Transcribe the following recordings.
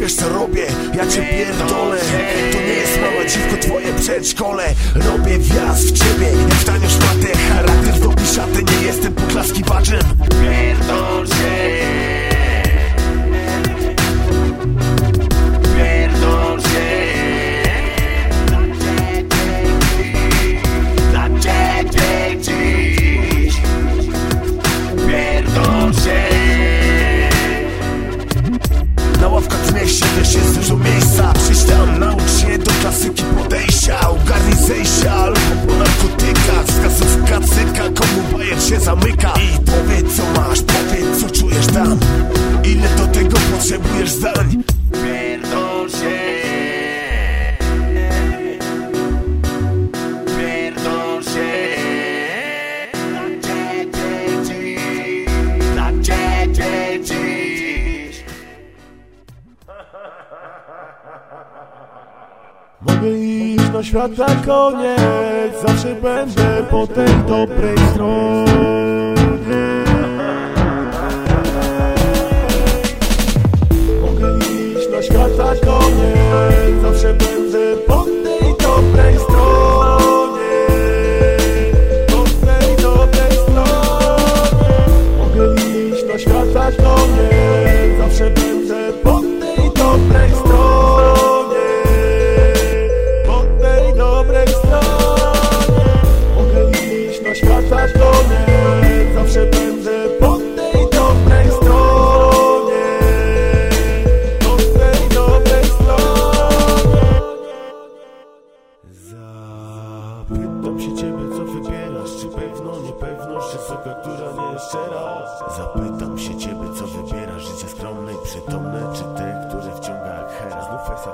wiesz co robię, ja cię pierdolę. To nie jest małe dziwko, twoje przedszkole. Robię wjazd w ciebie, jak w tanią szmatę. Charakter do piszaty, nie jestem poklaskiwaczem Pierdol się ławkach w mieście też jest dużo miejsca. Przyjdź tam, naucz się do klasyki podejścia. Ogarnij zejścia albo po narkotykach. Wskazówka cyka, komu bajer się zamyka. I powiedz co masz, powiedz co czujesz tam. Ile do tego potrzebujesz zdań Mogę iść na świat na koniec. Zawsze będę po tej dobrej stronie nie jeszcze raz Zapytam się ciebie co wybierasz Życie skromne i przytomne. Czy te, które wciąga jak hera Znów jest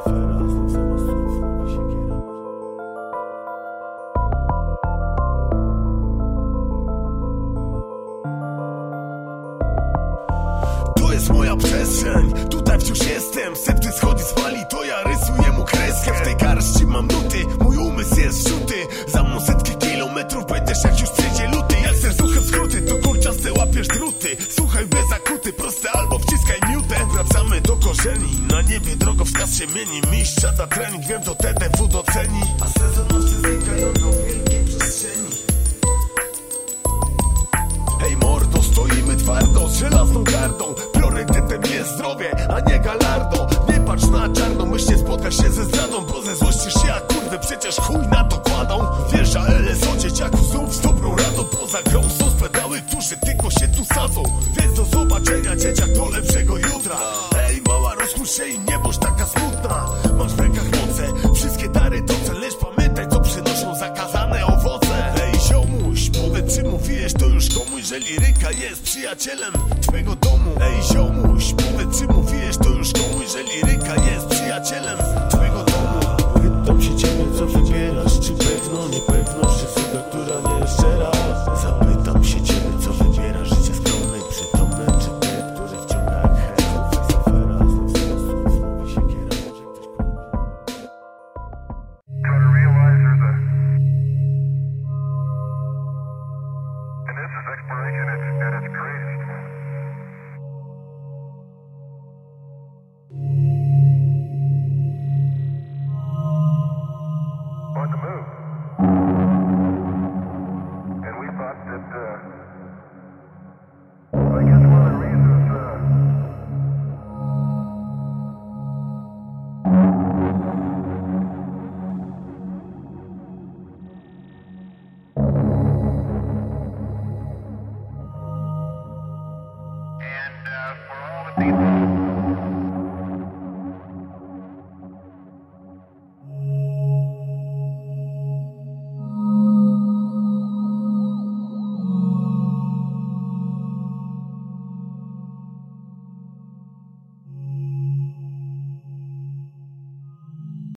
To jest moja przestrzeń, tutaj wciąż jestem. Septy schodzi z fali, to ja rysuję mu kreskę. W tej garści proste albo wciskaj miutę Wracamy do korzeni, na niebie drogowskaz się mieni. Mistrza da trening, wiem to TDW doceni. A sezonowcy znikają do wielkiej przestrzeni. Hej mordo, stoimy twardo z żelazną gardą. Priorytetem jest zdrowie, a nie galardo. Nie patrz na czarno, myślnie spotkasz się ze zdradą Bo ze złości się jak kurwy, przecież chuj na to kładą. Wjeżdża LSO, dzieciaku znów z dobrą radą. Poza grą są pedały, którzy tylko się tu sadzą. Więc dzieciak do lepszego jutra. Ej mała, rozchód się i nie bądź taka smutna. Masz w rękach moce, wszystkie dary to cel Lecz pamiętaj, co przynoszą zakazane owoce. Ej ziomuś, powiedz czy mówiłeś to już komuś Że liryka jest przyjacielem twego domu